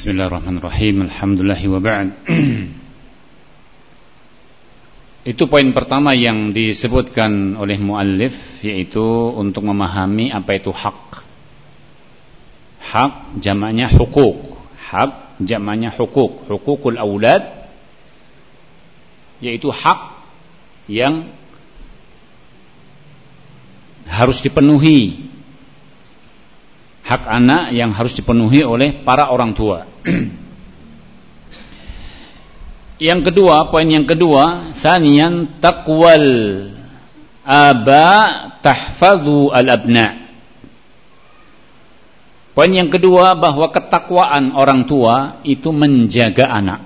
Bismillahirrahmanirrahim. Alhamdulillah. Itu poin pertama yang disebutkan oleh muallif yaitu untuk memahami apa itu hak. Hak jamaknya hukuk. Hak jamaknya hukuk. Hukukul aulad yaitu hak yang harus dipenuhi. Hak anak yang harus dipenuhi oleh para orang tua. Yang kedua, poin yang kedua, thaniyan taqwal aba tahfadhu al-abna. Poin yang kedua bahwa ketakwaan orang tua itu menjaga anak.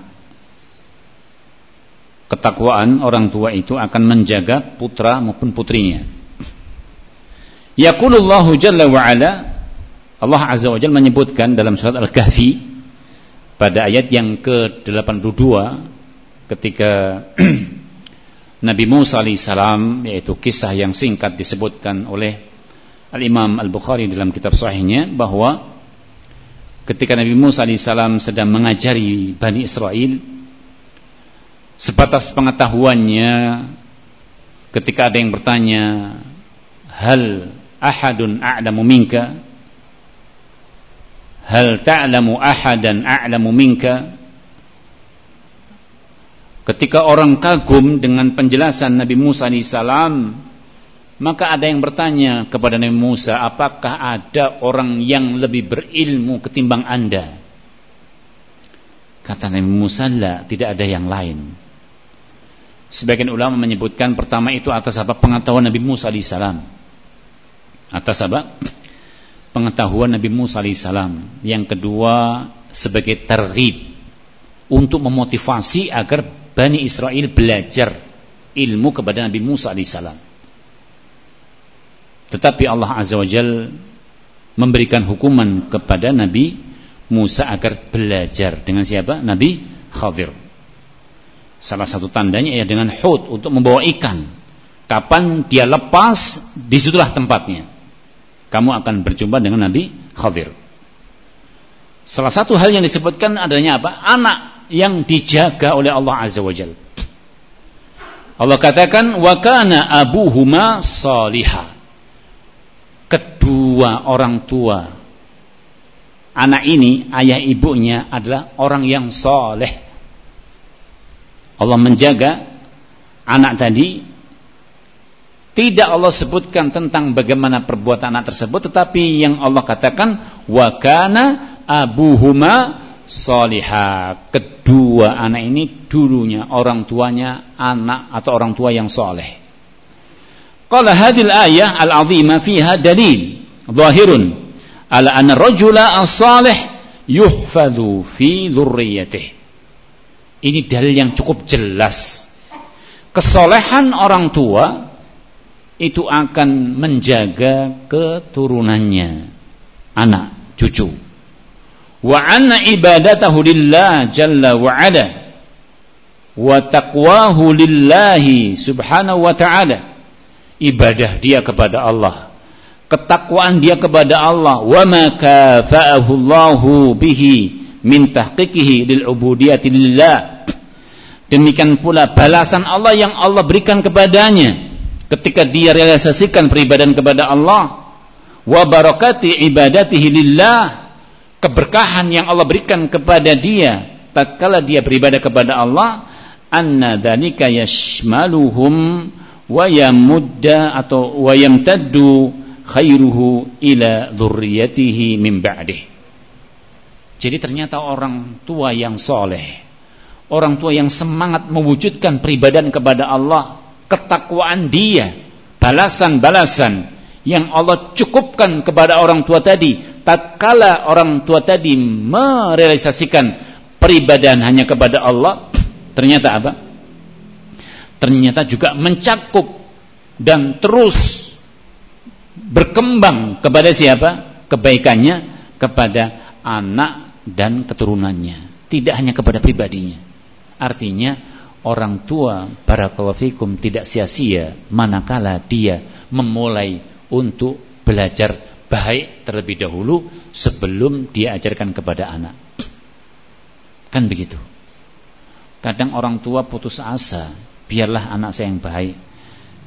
Ketakwaan orang tua itu akan menjaga putra maupun putrinya. Yaqulullahu jalla wa ala Allah azza wa jalla menyebutkan dalam surat Al-Kahfi pada ayat yang ke-82 ketika Nabi Musa alaihissalam yaitu kisah yang singkat disebutkan oleh Al-Imam Al-Bukhari dalam kitab sahihnya bahwa ketika Nabi Musa alaihissalam sedang mengajari Bani Israel sebatas pengetahuannya ketika ada yang bertanya hal ahadun a'lamu minka hal ta'lamu ahadan a'lamu minka Ketika orang kagum dengan penjelasan Nabi Musa salam, maka ada yang bertanya kepada Nabi Musa, apakah ada orang yang lebih berilmu ketimbang anda? Kata Nabi Musa, lah, tidak ada yang lain. Sebagian ulama menyebutkan pertama itu atas apa pengetahuan Nabi Musa salam. Atas apa? Pengetahuan Nabi Musa salam. Yang kedua sebagai terhib untuk memotivasi agar Bani Israel belajar ilmu kepada Nabi Musa alaihissalam. Tetapi Allah Azza wa Jal memberikan hukuman kepada Nabi Musa agar belajar dengan siapa? Nabi Khadir. Salah satu tandanya ya dengan hud untuk membawa ikan. Kapan dia lepas, di situlah tempatnya. Kamu akan berjumpa dengan Nabi Khadir. Salah satu hal yang disebutkan adanya apa? Anak yang dijaga oleh Allah Azza wa Jal. Allah katakan wa kana abuhuma salihah. Kedua orang tua anak ini ayah ibunya adalah orang yang soleh. Allah menjaga anak tadi tidak Allah sebutkan tentang bagaimana perbuatan anak tersebut tetapi yang Allah katakan wa kana abuhuma Soliha kedua anak ini dulunya orang tuanya anak atau orang tua yang soleh qala hadil ayah al-azimah fiha dalil zahirun ala anna rajula as-salih yuhfadhu fi dhurriyyatihi ini dalil yang cukup jelas. Kesolehan orang tua itu akan menjaga keturunannya. Anak cucu. Wa anna ibadatahu lillah jalla wa ala. Wa taqwahu lillahi subhanahu wa ta'ala. Ibadah dia kepada Allah. Ketakwaan dia kepada Allah. Wa ma kafa'ahu Allahu bihi min tahqiqihi lil ubudiyati lillah. Demikian pula balasan Allah yang Allah berikan kepadanya ketika dia realisasikan peribadahan kepada Allah wa barakati ibadatihi lillah keberkahan yang Allah berikan kepada dia tatkala dia beribadah kepada Allah anna dzalika yashmaluhum wa yamudda atau wa yamtaddu khairuhu ila dzurriyyatihi min ba'dih. Jadi ternyata orang tua yang soleh orang tua yang semangat mewujudkan peribadahan kepada Allah ketakwaan dia balasan-balasan yang Allah cukupkan kepada orang tua tadi tatkala orang tua tadi merealisasikan peribadahan hanya kepada Allah ternyata apa? Ternyata juga mencakup dan terus berkembang kepada siapa? Kebaikannya kepada anak dan keturunannya. Tidak hanya kepada pribadinya. Artinya orang tua barakallahu fikum tidak sia-sia manakala dia memulai untuk belajar baik terlebih dahulu sebelum diajarkan kepada anak. Kan begitu. Kadang orang tua putus asa, biarlah anak saya yang baik.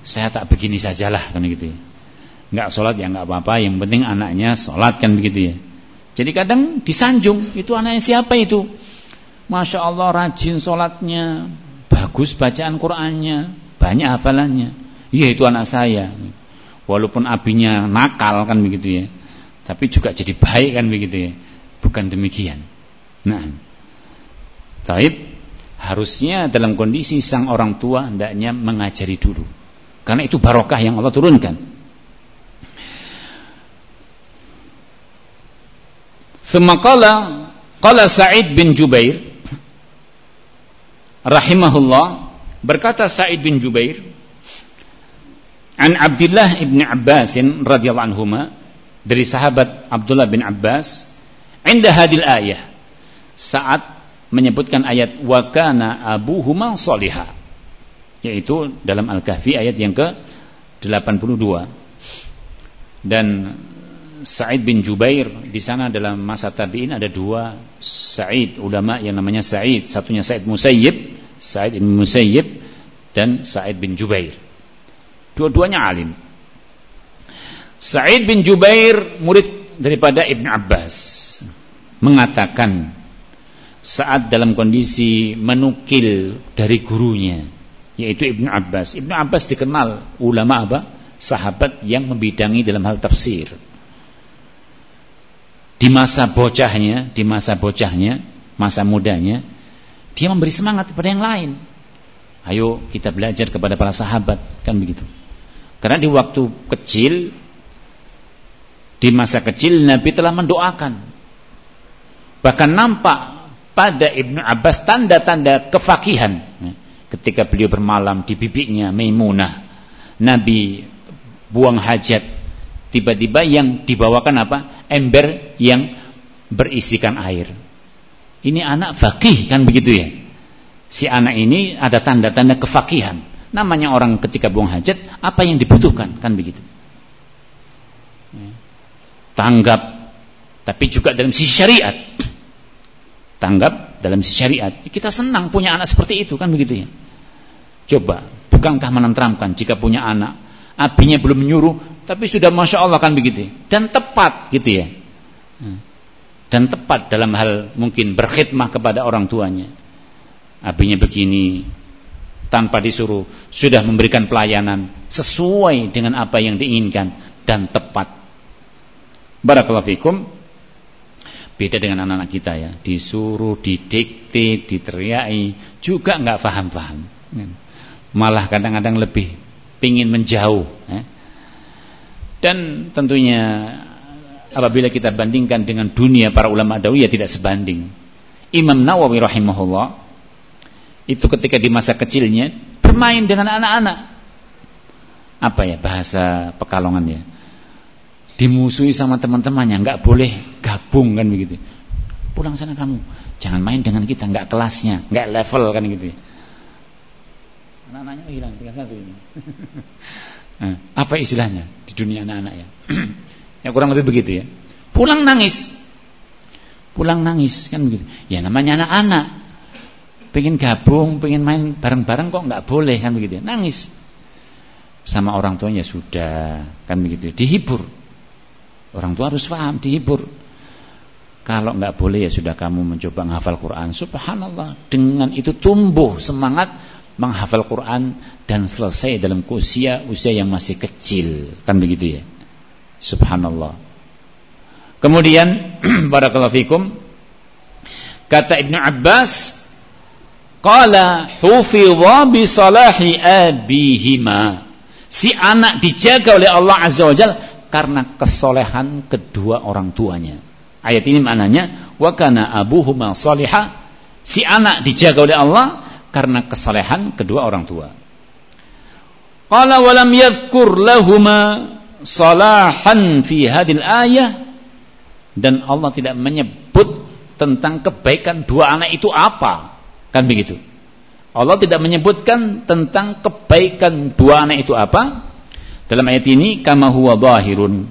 Saya tak begini sajalah kan gitu ya. Enggak sholat ya enggak apa-apa, yang penting anaknya sholat kan begitu ya. Jadi kadang disanjung, itu anaknya siapa itu? Masya Allah rajin sholatnya, bagus bacaan Qur'annya, banyak hafalannya. Iya itu anak saya. Walaupun abinya nakal kan begitu ya. Tapi juga jadi baik kan begitu ya. Bukan demikian. Nah. Taib harusnya dalam kondisi sang orang tua hendaknya mengajari dulu karena itu barokah yang Allah turunkan Semakala qala Sa'id bin Jubair rahimahullah berkata Sa'id bin Jubair an Abdullah ibn Abbas radhiyallahu anhuma dari sahabat Abdullah bin Abbas inda hadil ayah saat menyebutkan ayat wa kana abuhuma salihah yaitu dalam Al-Kahfi ayat yang ke 82 dan Sa'id bin Jubair di sana dalam masa tabi'in ada dua Sa'id ulama yang namanya Sa'id satunya Sa'id Musayyib Sa'id bin Musayyib dan Sa'id bin Jubair dua-duanya alim Sa'id bin Jubair murid daripada Ibn Abbas mengatakan saat dalam kondisi menukil dari gurunya yaitu Ibnu Abbas. Ibnu Abbas dikenal ulama apa? Sahabat yang membidangi dalam hal tafsir. Di masa bocahnya, di masa bocahnya, masa mudanya, dia memberi semangat kepada yang lain. Ayo kita belajar kepada para sahabat, kan begitu. Karena di waktu kecil di masa kecil Nabi telah mendoakan. Bahkan nampak pada Ibnu Abbas tanda-tanda kefakihan ketika beliau bermalam di bibinya Maimunah Nabi buang hajat tiba-tiba yang dibawakan apa? Ember yang berisikan air. Ini anak fakih kan begitu ya? Si anak ini ada tanda-tanda kefakihan. Namanya orang ketika buang hajat apa yang dibutuhkan? Kan begitu. Tanggap tapi juga dalam sisi syariat. Tanggap dalam syariat. Kita senang punya anak seperti itu kan begitu ya? Coba bukankah menenteramkan jika punya anak abinya belum menyuruh tapi sudah masya Allah kan begitu dan tepat gitu ya dan tepat dalam hal mungkin berkhidmah kepada orang tuanya abinya begini tanpa disuruh sudah memberikan pelayanan sesuai dengan apa yang diinginkan dan tepat barakallahu fikum Beda dengan anak-anak kita ya, disuruh, didikte, diteriaki, juga nggak paham-paham. Malah kadang-kadang lebih pingin menjauh. Ya. Dan tentunya apabila kita bandingkan dengan dunia para ulama dahulu ya tidak sebanding. Imam Nawawi rahimahullah itu ketika di masa kecilnya bermain dengan anak-anak. Apa ya bahasa Pekalongan ya? dimusuhi sama teman-temannya nggak boleh gabung kan begitu pulang sana kamu jangan main dengan kita nggak kelasnya nggak level kan gitu anak-anaknya hilang tinggal satu ini apa istilahnya di dunia anak-anak ya? Ya kurang lebih begitu ya. Pulang nangis. Pulang nangis kan begitu. Ya namanya anak-anak. Pengen gabung pengen main bareng-bareng kok nggak boleh kan begitu ya. Nangis. Sama orang tuanya sudah kan begitu dihibur. Orang tua harus paham, dihibur. Kalau nggak boleh ya sudah kamu mencoba menghafal Quran. Subhanallah, dengan itu tumbuh semangat menghafal Quran dan selesai dalam usia usia yang masih kecil, kan begitu ya. Subhanallah. Kemudian barakallahu fikum kata Ibnu Abbas qala hufidha bi salahi abihima. Si anak dijaga oleh Allah Azza wa Jalla karena kesolehan kedua orang tuanya. Ayat ini maknanya wa kana abuhuma salihah si anak dijaga oleh Allah karena kesolehan kedua orang tua. Qala wa lam yadhkur lahuma salahan fi hadil ayah dan Allah tidak menyebut tentang kebaikan dua anak itu apa. Kan begitu. Allah tidak menyebutkan tentang kebaikan dua anak itu apa dalam ayat ini kama huwa zahirun.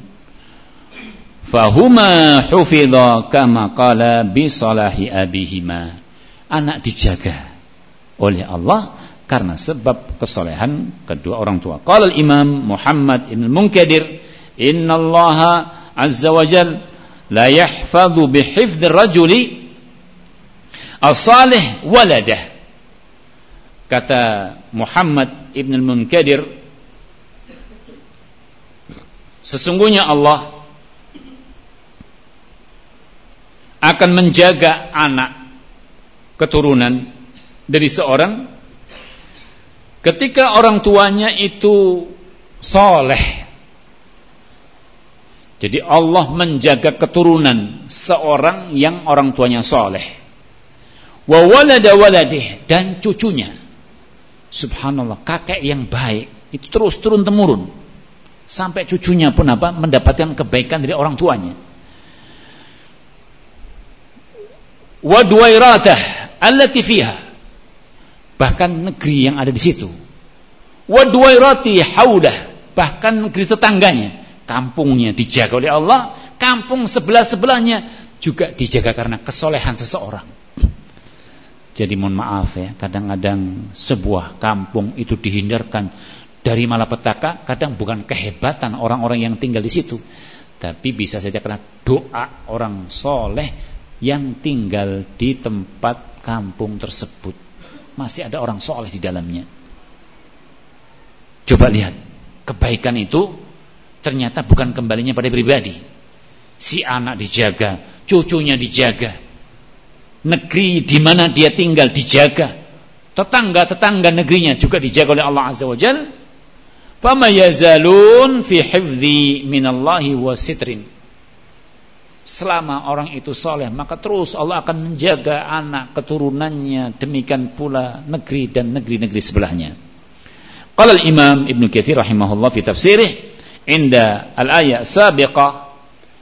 Fahuma hufidha kama qala bi salahi abihima. anak dijaga oleh Allah karena sebab kesolehan kedua orang tua. Qala imam Muhammad Ibn Munkadir, "Inna Allah azza wa jal la yahfadhu bihifdhi rajuli as-salih waladah." Kata Muhammad Ibn Munkadir, sesungguhnya Allah akan menjaga anak keturunan dari seorang ketika orang tuanya itu soleh. Jadi Allah menjaga keturunan seorang yang orang tuanya soleh. Dan cucunya. Subhanallah, kakek yang baik itu terus turun temurun sampai cucunya pun apa mendapatkan kebaikan dari orang tuanya. Wa duwairatah allati fiha bahkan negeri yang ada di situ. Wa duwairati haulah bahkan negeri tetangganya. Kampungnya dijaga oleh Allah. Kampung sebelah-sebelahnya juga dijaga karena kesolehan seseorang. Jadi mohon maaf ya kadang-kadang sebuah kampung itu dihindarkan dari malapetaka kadang bukan kehebatan orang-orang yang tinggal di situ. Tapi bisa saja karena doa orang soleh yang tinggal di tempat kampung tersebut masih ada orang soleh di dalamnya. Coba lihat, kebaikan itu ternyata bukan kembalinya pada pribadi. Si anak dijaga, cucunya dijaga, negeri di mana dia tinggal dijaga, tetangga-tetangga negerinya juga dijaga oleh Allah Azza wa Jalla. Fama yazalun fi hifdhi minallahi wa sitrin selama orang itu soleh maka terus Allah akan menjaga anak keturunannya demikian pula negeri dan negeri-negeri sebelahnya. Qala al-Imam Ibn Katsir rahimahullah fi tafsirih inda al-ayat sabiqah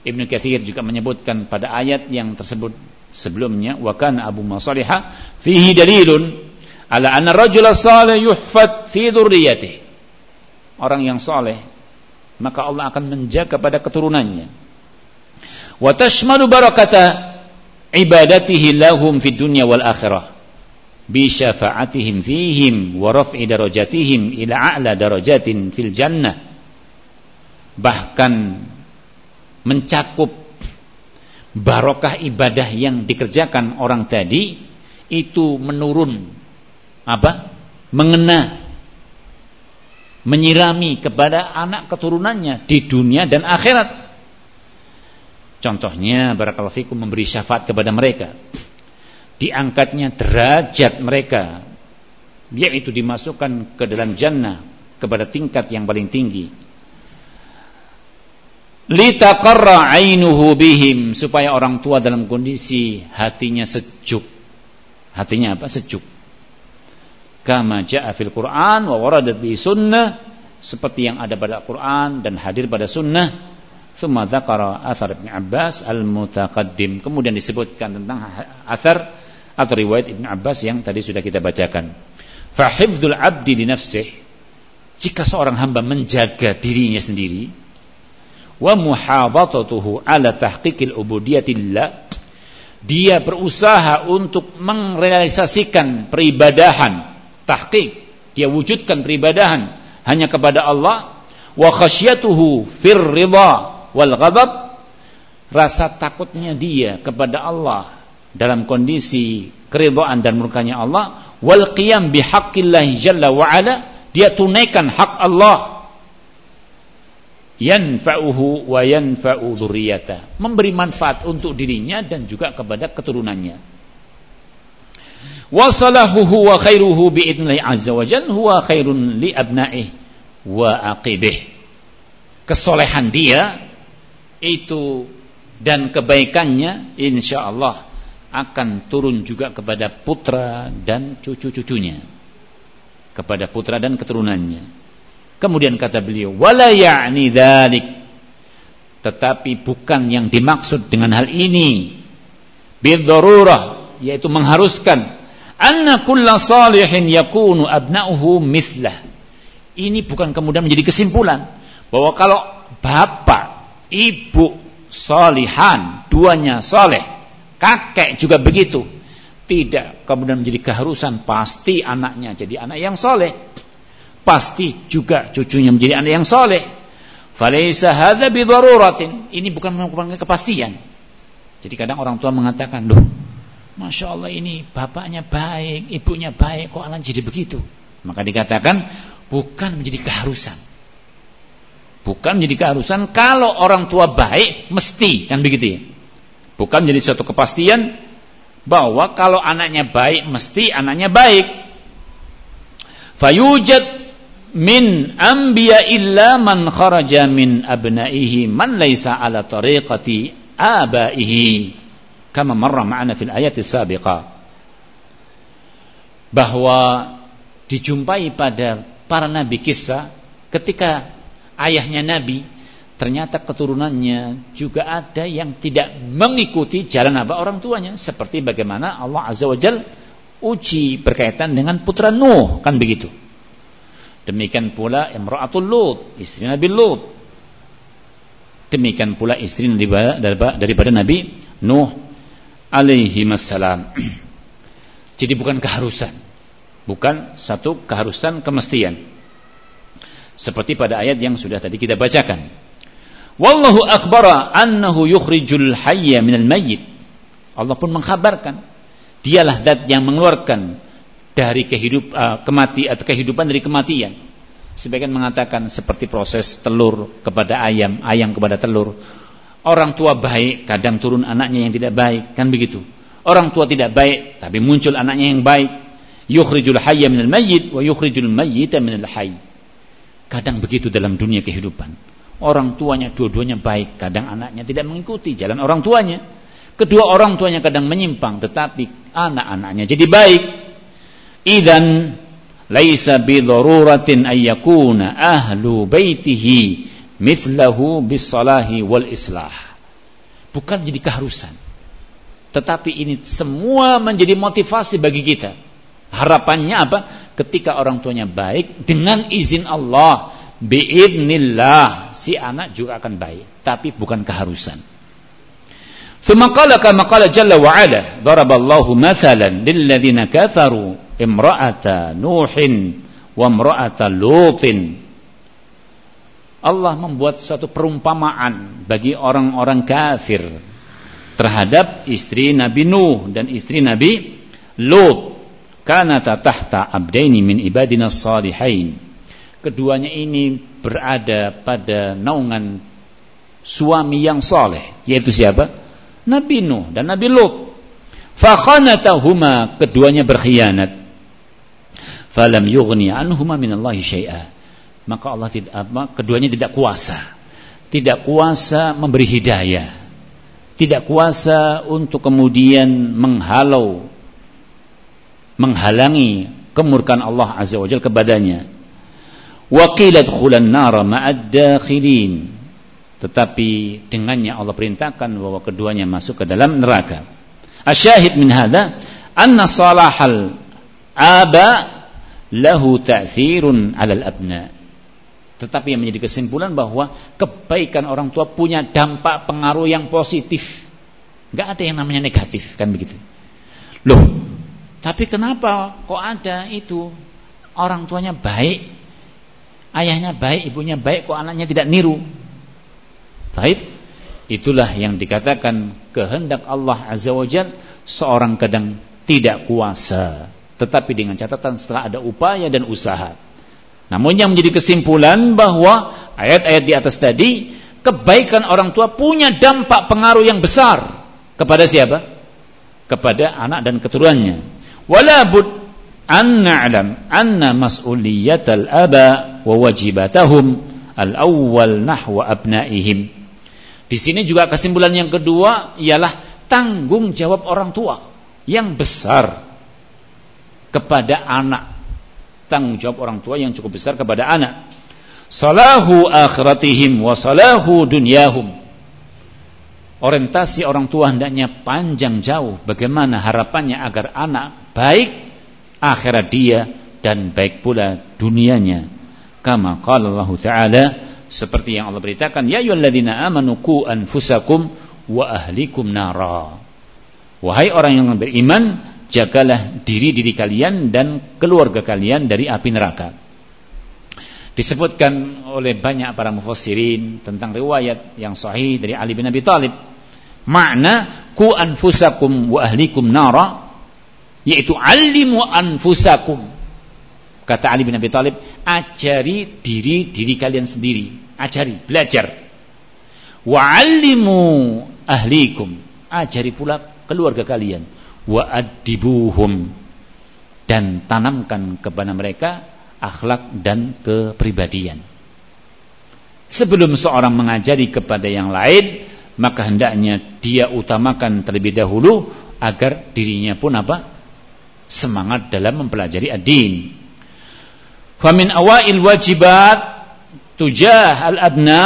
Ibn Katsir juga menyebutkan pada ayat yang tersebut sebelumnya wa kana Abu Masalihah fihi dalilun ala anna rajula salih yuhfad fi dzurriyyatihi orang yang soleh maka Allah akan menjaga pada keturunannya wa tashmalu barakata ibadatihi lahum fid dunya wal akhirah. Bi syafa'atihim fihim wa raf'i darajatihim ila a'la darajatin fil jannah. Bahkan mencakup barokah ibadah yang dikerjakan orang tadi itu menurun apa? Mengena menyirami kepada anak keturunannya di dunia dan akhirat Contohnya barakallahu fikum memberi syafaat kepada mereka. Diangkatnya derajat mereka yaitu dimasukkan ke dalam jannah kepada tingkat yang paling tinggi. Litaqarra 'ainuhu bihim supaya orang tua dalam kondisi hatinya sejuk. Hatinya apa? Sejuk. Kama ja'a fil Qur'an wa waradat bi sunnah seperti yang ada pada Al-Qur'an dan hadir pada sunnah Thumma dzakara athar Ibn Abbas al-mutaqaddim. Kemudian disebutkan tentang athar atau riwayat Ibn Abbas yang tadi sudah kita bacakan. Fa hifdzul 'abdi li nafsihi jika seorang hamba menjaga dirinya sendiri wa muhafadzatuhu ala tahqiqil ubudiyatillah dia berusaha untuk merealisasikan peribadahan tahqiq dia wujudkan peribadahan hanya kepada Allah wa khasyatuhu fir ridha wal ghadab rasa takutnya dia kepada Allah dalam kondisi keridhaan dan murkanya Allah. Wal qiyam bihaqqillahi jalla wa ala dia tunaikan hak Allah. Yanfa'uhu wa yanfa'u dzurriyyata memberi manfaat untuk dirinya dan juga kepada keturunannya. Wa salahuhu wa khairuhu bi idnillahi azza wa jalla huwa khairun li abna'ihi wa aqibih. Kesolehan dia itu dan kebaikannya insya Allah akan turun juga kepada putra dan cucu-cucunya. Kepada putra dan keturunannya. Kemudian kata beliau wala ya'ni dzalik tetapi bukan yang dimaksud dengan hal ini. Bidzarurah yaitu mengharuskan anna kulla salihin yakunu abna'uhu mithlah. Ini bukan kemudian menjadi kesimpulan bahwa kalau bapak ibu solihan, duanya soleh, kakek juga begitu. tidak kemudian menjadi keharusan pasti anaknya jadi anak yang soleh pasti juga cucunya menjadi anak yang soleh falaisa hadza bidaruratin ini bukan merupakan kepastian jadi kadang orang tua mengatakan loh Masya Allah ini bapaknya baik, ibunya baik, kok anak jadi begitu? Maka dikatakan bukan menjadi keharusan. Bukan menjadi keharusan kalau orang tua baik mesti kan begitu ya. Bukan menjadi suatu kepastian bahwa kalau anaknya baik mesti anaknya baik. Fayujad min anbiya illa man kharaja min abnaihi man laisa ala tariqati abaihi kama marra ma'ana fil ayati sabiqa bahwa dijumpai pada para nabi kisah ketika ayahnya nabi ternyata keturunannya juga ada yang tidak mengikuti jalan apa orang tuanya. Seperti bagaimana Allah Azza wa Jal uji berkaitan dengan putra Nuh kan begitu. Demikian pula Imra'atul Lut istri Nabi Lut. Demikian pula istri daripada, daripada Nabi Nuh alaihi wassalam jadi bukan keharusan. Bukan satu keharusan kemestian seperti pada ayat yang sudah tadi kita bacakan Wallahu akhbara annahu yukhrijul hayya minal mayyit. Allah pun mengkhabarkan dialah zat yang mengeluarkan dari kehidup uh, kemati atau kehidupan dari kematian. Sebagian mengatakan seperti proses telur kepada ayam, ayam kepada telur. Orang tua baik kadang turun anaknya yang tidak baik, kan begitu. Orang tua tidak baik tapi muncul anaknya yang baik. Yukhrijul hayya minal mayyit wa yukhrijul mayyita minal hayy. Kadang begitu dalam dunia kehidupan. Orang tuanya dua-duanya baik, kadang anaknya tidak mengikuti jalan orang tuanya. Kedua orang tuanya kadang menyimpang, tetapi anak-anaknya jadi baik. Idan laisa bidharuratin ayyakuna ahlu baitihi mithlahu bisalahi wal islah. Bukan jadi keharusan. Tetapi ini semua menjadi motivasi bagi kita. Harapannya apa? ketika orang tuanya baik dengan izin Allah biidnillah si anak juga akan baik tapi bukan keharusan. Thumma qala jalla wa ala daraballahu mathalan lilladzina katharu imra'ata nuhin wa imra'ata lutin. Allah membuat suatu perumpamaan bagi orang-orang kafir terhadap istri Nabi Nuh dan istri Nabi Lut kanata tahta abdaini min ibadina salihain. Keduanya ini berada pada naungan suami yang soleh yaitu siapa? Nabi Nuh dan Nabi Lut. Fakhanatahuma keduanya berkhianat. Falam yughni anhuma minallahi syai'a. Maka Allah tidak apa keduanya tidak kuasa. Tidak kuasa memberi hidayah. Tidak kuasa untuk kemudian menghalau menghalangi kemurkaan Allah azza wajalla kepadanya Waqilat khulan nara ma'ad dakhilin. Tetapi dengannya Allah perintahkan bahwa keduanya masuk ke dalam neraka. Asyahid min hadha anna salahal aba lahu ta'thirun 'alal abna. Tetapi yang menjadi kesimpulan bahwa kebaikan orang tua punya dampak pengaruh yang positif. Enggak ada yang namanya negatif, kan begitu. Loh, tapi kenapa kok ada itu orang tuanya baik ayahnya baik, ibunya baik, kok anaknya tidak niru. Baik, itulah yang dikatakan kehendak Allah Azza wa Jal, seorang kadang tidak kuasa, tetapi dengan catatan setelah ada upaya dan usaha. Namun yang menjadi kesimpulan bahwa ayat-ayat di atas tadi, kebaikan orang tua punya dampak pengaruh yang besar kepada siapa? Kepada anak dan keturunannya. Walabud an na'lam anna mas'uliyatal aba wa wajibatahum al-awwal nahwa abnaihim. Di sini juga kesimpulan yang kedua ialah tanggung jawab orang tua yang besar kepada anak. Tanggung jawab orang tua yang cukup besar kepada anak. Salahu akhiratihim wa salahu dunyahum. Orientasi orang tua hendaknya panjang jauh bagaimana harapannya agar anak baik akhirat dia dan baik pula dunianya. Kama qala Allah Ta'ala seperti yang Allah beritakan, ya ayyuhalladzina amanu qu anfusakum wa ahlikum nara. Wahai orang yang beriman, jagalah diri-diri kalian dan keluarga kalian dari api neraka. Disebutkan oleh banyak para mufassirin tentang riwayat yang sahih dari Ali bin Abi Thalib. Makna ku anfusakum wa ahlikum nara yaitu alimu anfusakum. Kata Ali bin Abi Thalib, ajari diri-diri kalian sendiri, ajari, belajar. Wa alimu ahlikum, ajari pula keluarga kalian wa adibuhum dan tanamkan kepada mereka akhlak dan kepribadian. Sebelum seorang mengajari kepada yang lain, maka hendaknya dia utamakan terlebih dahulu agar dirinya pun apa? Semangat dalam mempelajari ad-din. Fa min awail wajibat tujah al-abna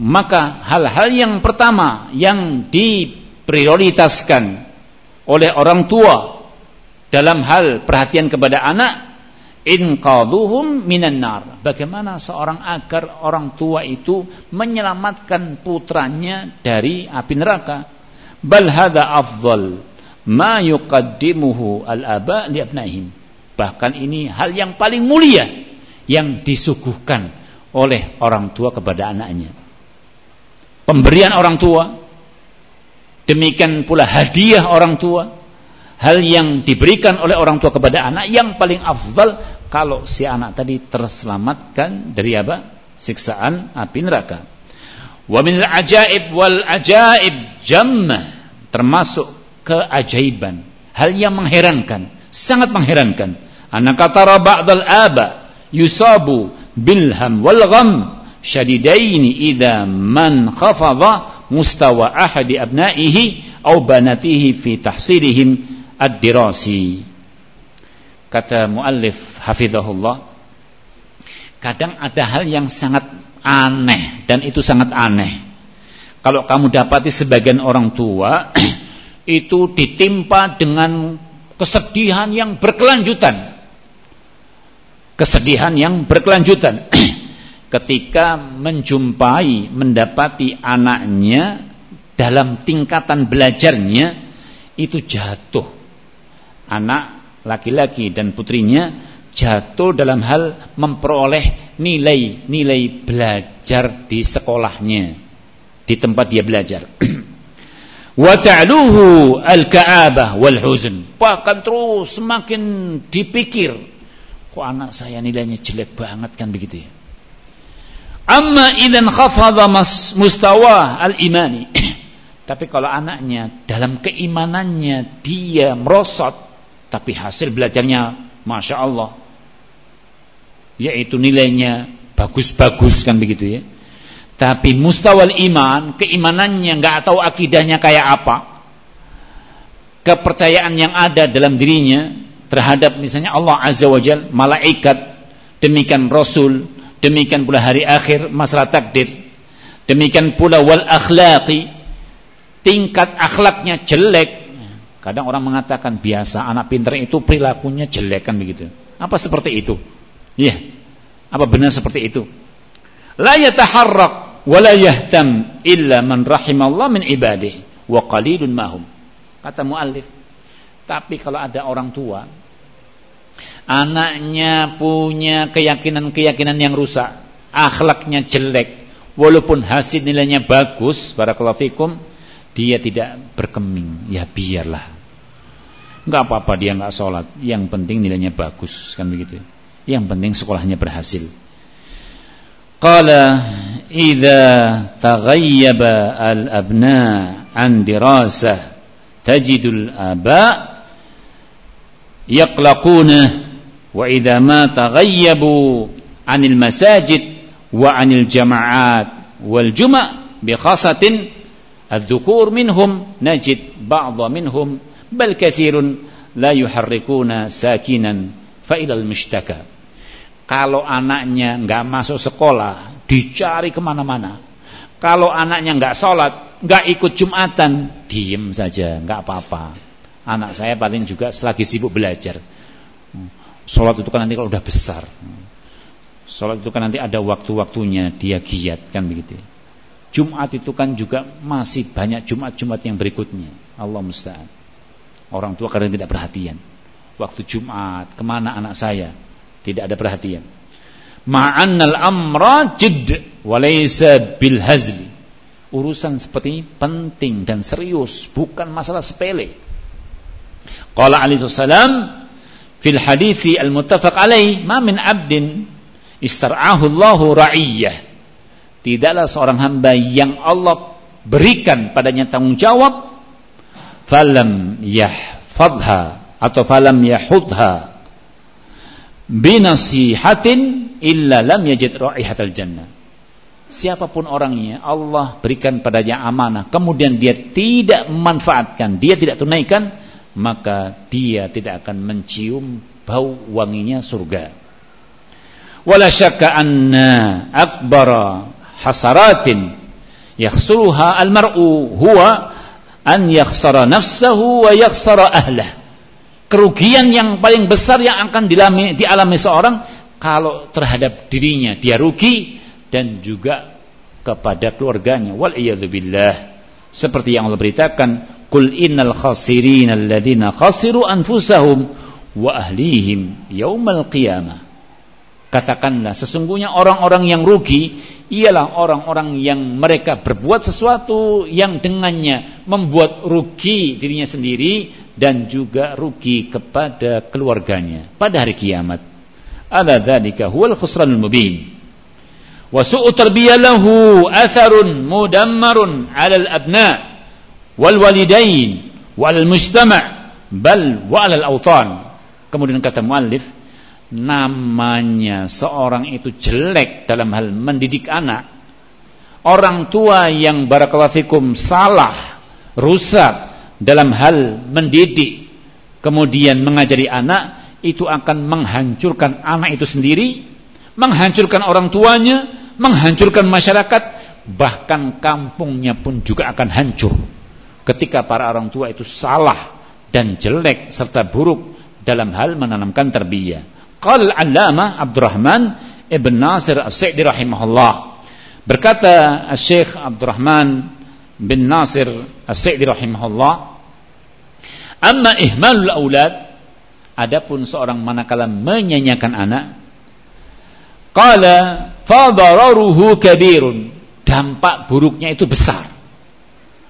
maka hal-hal yang pertama yang diprioritaskan oleh orang tua dalam hal perhatian kepada anak inqadhuhum minan nar. Bagaimana seorang agar orang tua itu menyelamatkan putranya dari api neraka? Bal hadza afdal ma yuqaddimuhu al-aba li abnahim bahkan ini hal yang paling mulia yang disuguhkan oleh orang tua kepada anaknya pemberian orang tua Demikian pula hadiah orang tua. Hal yang diberikan oleh orang tua kepada anak yang paling afdal kalau si anak tadi terselamatkan dari apa? Siksaan api neraka. Wa min ajaib wal ajaib jammah termasuk keajaiban, hal yang mengherankan, sangat mengherankan. Anak kata ba'dal aba yusabu bilham wal gham syadidaini idza man khafadha mustawa ahadi abnaihi au banatihi fi tahsilihim ad-dirasi. Kata muallif hafizahullah kadang ada hal yang sangat aneh dan itu sangat aneh. Kalau kamu dapati sebagian orang tua itu ditimpa dengan kesedihan yang berkelanjutan. Kesedihan yang berkelanjutan. Ketika menjumpai mendapati anaknya dalam tingkatan belajarnya itu jatuh. Anak laki-laki dan putrinya jatuh dalam hal memperoleh nilai-nilai belajar di sekolahnya di tempat dia belajar wa ta'luhu al-ka'abah wal huzn bahkan terus semakin dipikir kok anak saya nilainya jelek banget kan begitu ya Amma idan khafadha mustawa al-imani. Tapi kalau anaknya dalam keimanannya dia merosot, tapi hasil belajarnya Masya Allah. Yaitu nilainya bagus-bagus kan begitu ya. Tapi mustawal iman, keimanannya nggak tahu akidahnya kayak apa. Kepercayaan yang ada dalam dirinya terhadap misalnya Allah Azza wa Jal, malaikat, demikian Rasul, demikian pula hari akhir masalah takdir demikian pula wal akhlaqi tingkat akhlaknya jelek. Kadang orang mengatakan biasa anak pintar itu perilakunya jelek kan begitu. Apa seperti itu? Iya. Apa benar seperti itu? La yataharrak wa la yahtam illa man rahimallah min ibadih wa qalilun mahum kata muallif tapi kalau ada orang tua anaknya punya keyakinan-keyakinan yang rusak, akhlaknya jelek, walaupun hasil nilainya bagus, barakallahu fikum, dia tidak berkeming, ya biarlah. Enggak apa-apa dia enggak sholat, yang penting nilainya bagus, kan begitu. Yang penting sekolahnya berhasil. Qala idza taghayyaba al-abna an dirasah tajidul aba yaqlaquna wa idza ma taghayyabu 'anil masajid wa 'anil jama'at wal juma' bi khasatin adh-dhukur minhum najid ba'dha minhum bal katsirun la yuharrikuna sakinan fa ilal mushtaka kalau anaknya enggak masuk sekolah dicari ke mana-mana kalau anaknya enggak sholat enggak ikut jumatan diem saja enggak apa-apa anak saya paling juga selagi sibuk belajar Sholat itu kan nanti kalau udah besar. Sholat itu kan nanti ada waktu-waktunya dia giat kan begitu. Jumat itu kan juga masih banyak Jumat-Jumat yang berikutnya. Allah musta'an. Orang tua kadang tidak perhatian. Waktu Jumat, ke mana anak saya? Tidak ada perhatian. Ma'annal amra jidd walaysa bil hazli. Urusan seperti ini penting dan serius, bukan masalah sepele. Qala alaihi salam fil hadithi al-muttafaq alaih, ma min 'abdin istar'ahu Allahu ra'iyyah. Tidaklah seorang hamba yang Allah berikan padanya tanggung jawab falam yahfadha atau falam yahudha binasihatin illa lam yajid raihatal jannah. Siapa pun orangnya Allah berikan padanya amanah. Kemudian dia tidak memanfaatkan dia tidak tunaikan maka dia tidak akan mencium bau wanginya surga. Wala syakka anna akbara hasaratin yakhsuluha almar'u huwa an yakhsara nafsahu wa yakhsara ahlah. Kerugian yang paling besar yang akan dialami seorang kalau terhadap dirinya dia rugi dan juga kepada keluarganya. Wal billah. Seperti yang Allah beritakan, "Qul innal khasirin alladziina khasiru anfusahum wa ahlihim yaumal qiyamah." Katakanlah sesungguhnya orang-orang yang rugi ialah orang-orang yang mereka berbuat sesuatu yang dengannya membuat rugi dirinya sendiri dan juga rugi kepada keluarganya pada hari kiamat. Ala dzalika huwal khusranul mubin. Wa su'u tarbiyah lahu atharun mudammarun 'ala al-abna wal walidain wal mujtama' bal wa 'ala al-awtan. Kemudian kata muallif namanya seorang itu jelek dalam hal mendidik anak orang tua yang barakallahu salah rusak dalam hal mendidik kemudian mengajari anak itu akan menghancurkan anak itu sendiri menghancurkan orang tuanya menghancurkan masyarakat bahkan kampungnya pun juga akan hancur ketika para orang tua itu salah dan jelek serta buruk dalam hal menanamkan terbiyah Qal al-Allamah Abdurrahman Ibn Nasir As-Sa'di rahimahullah. Berkata Syekh Abdurrahman bin Nasir As-Sa'di rahimahullah, "Amma ihmalul aulad, adapun seorang manakala menyanyiakan anak, qala fadararuhu kabirun." Dampak buruknya itu besar.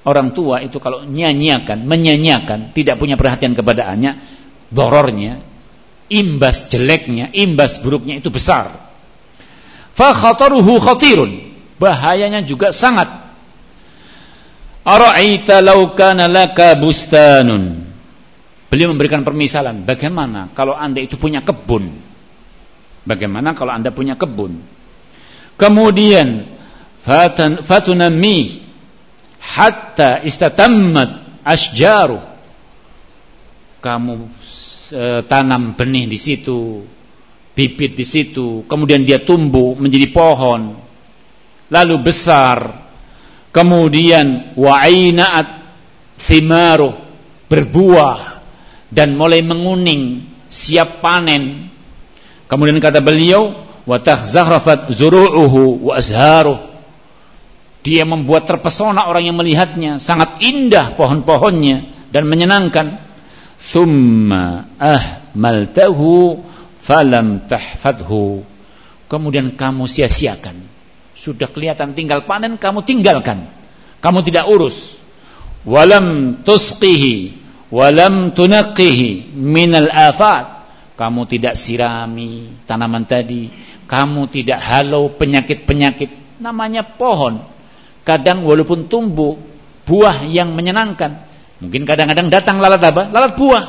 Orang tua itu kalau nyanyiakan, menyanyiakan, tidak punya perhatian kepada anaknya, dorornya imbas jeleknya, imbas buruknya itu besar. Fa khataruhu khatirun. Bahayanya juga sangat. Ara'aita law kana laka bustanun. Beliau memberikan permisalan, bagaimana kalau Anda itu punya kebun? Bagaimana kalau Anda punya kebun? Kemudian fatunami hatta istatammat asjaru. Kamu e, tanam benih di situ, bibit di situ, kemudian dia tumbuh menjadi pohon, lalu besar, kemudian wa'inaat thimaruh berbuah dan mulai menguning, siap panen. Kemudian kata beliau, wa tahzahrafat zuru'uhu wa azharuh. Dia membuat terpesona orang yang melihatnya, sangat indah pohon-pohonnya dan menyenangkan. Thumma ahmaltahu falam tahfadhu. Kemudian kamu sia-siakan. Sudah kelihatan tinggal panen kamu tinggalkan. Kamu tidak urus. Walam tusqihi walam tunaqqihi minal afat kamu tidak sirami tanaman tadi kamu tidak halau penyakit-penyakit namanya pohon kadang walaupun tumbuh buah yang menyenangkan Mungkin kadang-kadang datang lalat apa? Lalat buah.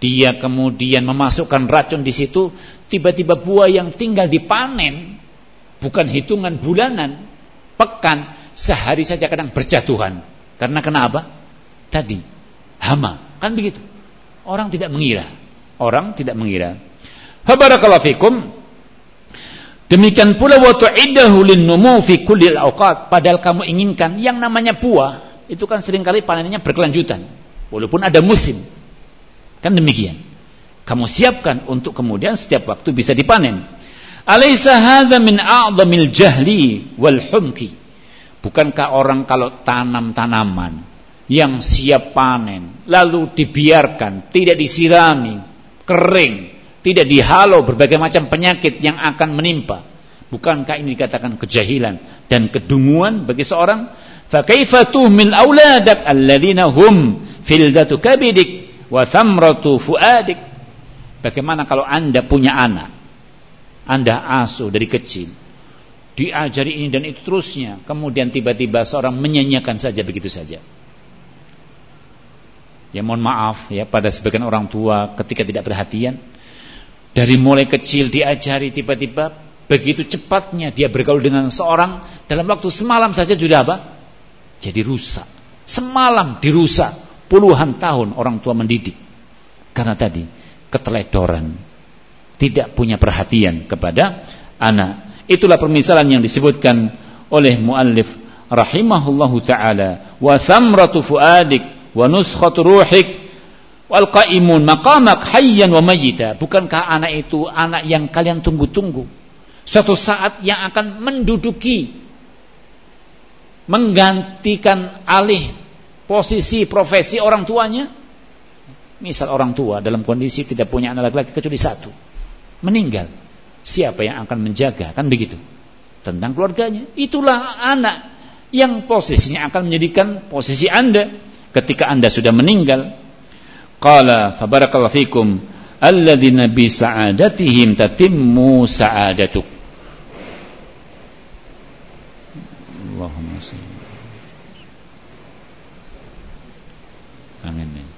Dia kemudian memasukkan racun di situ, tiba-tiba buah yang tinggal dipanen bukan hitungan bulanan, pekan, sehari saja kadang berjatuhan. Karena kenapa? Tadi hama, kan begitu. Orang tidak mengira. Orang tidak mengira. Habarakallahu fikum. Demikian pula wa tu'iddahu lin-numu fi kulli al-awqat. Padahal kamu inginkan yang namanya buah itu kan sering kali panennya berkelanjutan walaupun ada musim kan demikian kamu siapkan untuk kemudian setiap waktu bisa dipanen alaysa hadza min a'dhamil jahli wal humki bukankah orang kalau tanam tanaman yang siap panen lalu dibiarkan, tidak disirami, kering, tidak dihalau berbagai macam penyakit yang akan menimpa. Bukankah ini dikatakan kejahilan dan kedunguan bagi seorang? Fa kaifa tuhmil auladak alladziina hum fildatu kabidik wa thamratu fuadik. Bagaimana kalau Anda punya anak? Anda asuh dari kecil. Diajari ini dan itu terusnya, kemudian tiba-tiba seorang menyanyikan saja begitu saja Ya mohon maaf ya pada sebagian orang tua ketika tidak perhatian dari mulai kecil diajari tiba-tiba begitu cepatnya dia bergaul dengan seorang dalam waktu semalam saja sudah apa? Jadi rusak. Semalam dirusak puluhan tahun orang tua mendidik karena tadi keteledoran tidak punya perhatian kepada anak. Itulah permisalan yang disebutkan oleh muallif rahimahullahu taala wa thamratu fuadik wa nuskhatu ruhik. Wal qaimun maqamak hayyan wa mayyita. Bukankah anak itu anak yang kalian tunggu-tunggu? Suatu saat yang akan menduduki menggantikan alih posisi profesi orang tuanya? Misal orang tua dalam kondisi tidak punya anak laki-laki kecuali satu meninggal. Siapa yang akan menjaga? Kan begitu. Tentang keluarganya. Itulah anak yang posisinya akan menjadikan posisi anda ketika anda sudah meninggal qala fabarakallahu fikum alladzina bi sa'adatihim tatimmu sa'adatuk. Allahumma salli. Amin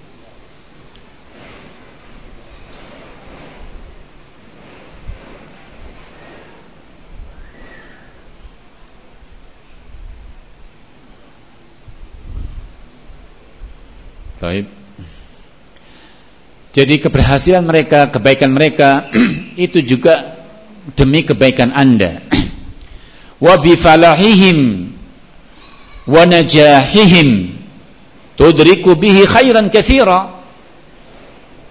Baik. Jadi keberhasilan mereka, kebaikan mereka itu juga demi kebaikan Anda. Wa bi falahihim wa najahihim tudriku bihi khairan katsira.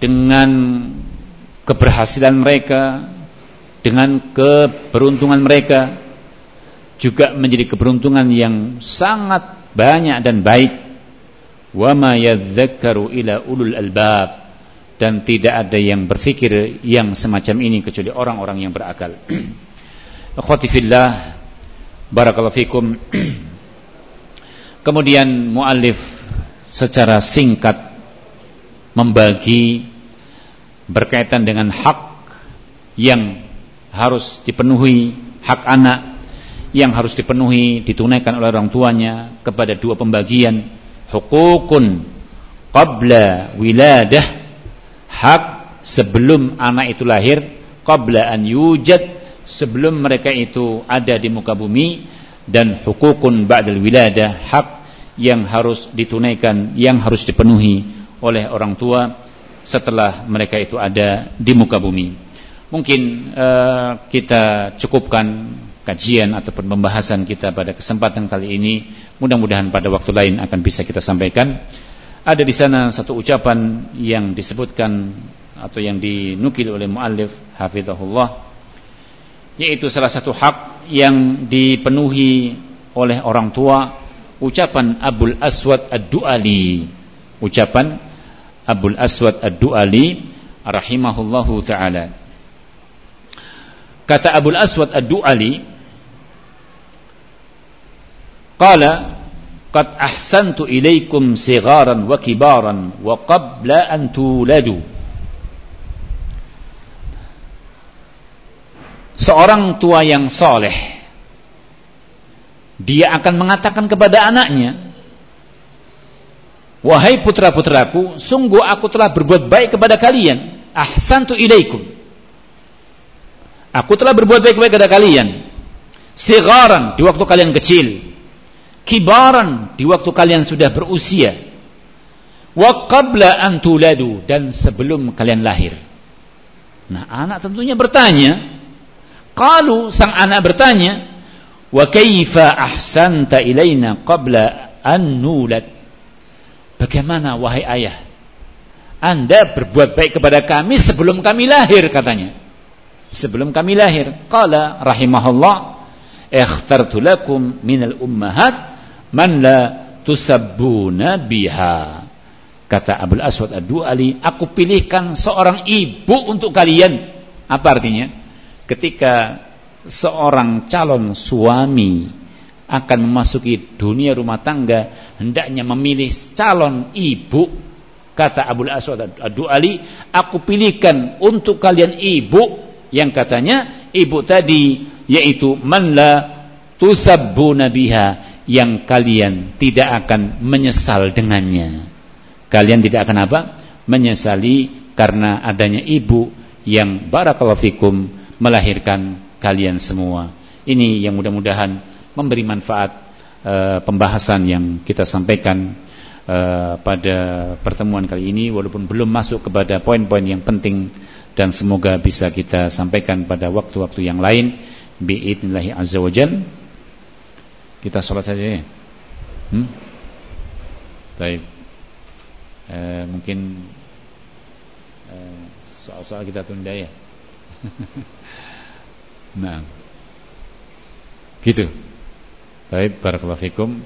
Dengan keberhasilan mereka, dengan keberuntungan mereka juga menjadi keberuntungan yang sangat banyak dan baik wa ma yadzakkaru ila ulul albab dan tidak ada yang berfikir yang semacam ini kecuali orang-orang yang berakal. Akhwati fillah barakallahu fikum. Kemudian muallif secara singkat membagi berkaitan dengan hak yang harus dipenuhi, hak anak yang harus dipenuhi ditunaikan oleh orang tuanya kepada dua pembagian hukukun qabla wiladah hak sebelum anak itu lahir qabla an yujad sebelum mereka itu ada di muka bumi dan hukukun ba'dal wiladah hak yang harus ditunaikan yang harus dipenuhi oleh orang tua setelah mereka itu ada di muka bumi. Mungkin uh, kita cukupkan kajian ataupun pembahasan kita pada kesempatan kali ini. Mudah-mudahan pada waktu lain akan bisa kita sampaikan. Ada di sana satu ucapan yang disebutkan atau yang dinukil oleh muallif hafizahullah yaitu salah satu hak yang dipenuhi oleh orang tua ucapan Abul Aswad Ad-Duali. Ucapan Abul Aswad Ad-Duali rahimahullahu taala. Kata Abul Aswad Ad-Duali Qala qad ahsantu ilaikum sigaran wa kibaran wa qabla an tuladu. Seorang tua yang soleh dia akan mengatakan kepada anaknya Wahai putra-putraku sungguh aku telah berbuat baik kepada kalian. Ahsantu ilaikum Aku telah berbuat baik kepada kalian sigaran di waktu kalian kecil kibaran di waktu kalian sudah berusia. Wa qabla an tuladu dan sebelum kalian lahir. Nah anak tentunya bertanya kalau sang anak bertanya wa kaifa ahsanta ilaina qabla an nulad? Bagaimana wahai ayah? Anda berbuat baik kepada kami sebelum kami lahir katanya. Sebelum kami lahir qala rahimahullah ikhtartu lakum minal ummahat man la tusabbuna biha. Kata Abdul Aswad Ad-Du'ali aku pilihkan seorang ibu untuk kalian. Apa artinya? Ketika seorang calon suami akan memasuki dunia rumah tangga hendaknya memilih calon ibu kata Abdul Aswad Ad-Du'ali aku pilihkan untuk kalian ibu. Yang katanya ibu tadi yaitu man la tusabbuna biha yang kalian tidak akan menyesal dengannya. Kalian tidak akan apa? Menyesali karena adanya ibu yang barakallahu fikum melahirkan kalian semua. Ini yang mudah-mudahan memberi manfaat uh, pembahasan yang kita sampaikan uh, pada pertemuan kali ini. Walaupun belum masuk kepada poin-poin yang penting dan semoga bisa kita sampaikan pada waktu-waktu yang lain. Biidznillah azza wajal kita sholat saja ya. Hmm? baik. E, mungkin eh, soal-soal kita tunda ya. Nah. Gitu. Baik barakallahu fikum.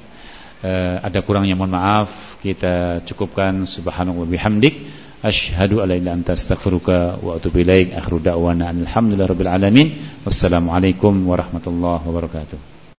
E, ada kurangnya mohon maaf. Kita cukupkan. Subhanallah bihamdik. Ashhadu an la ilaha anta astaghfiruka wa atubu ilaik. Akhiru da'wana alhamdulillahi rabbil alamin. Wassalamualaikum warahmatullahi wabarakatuh.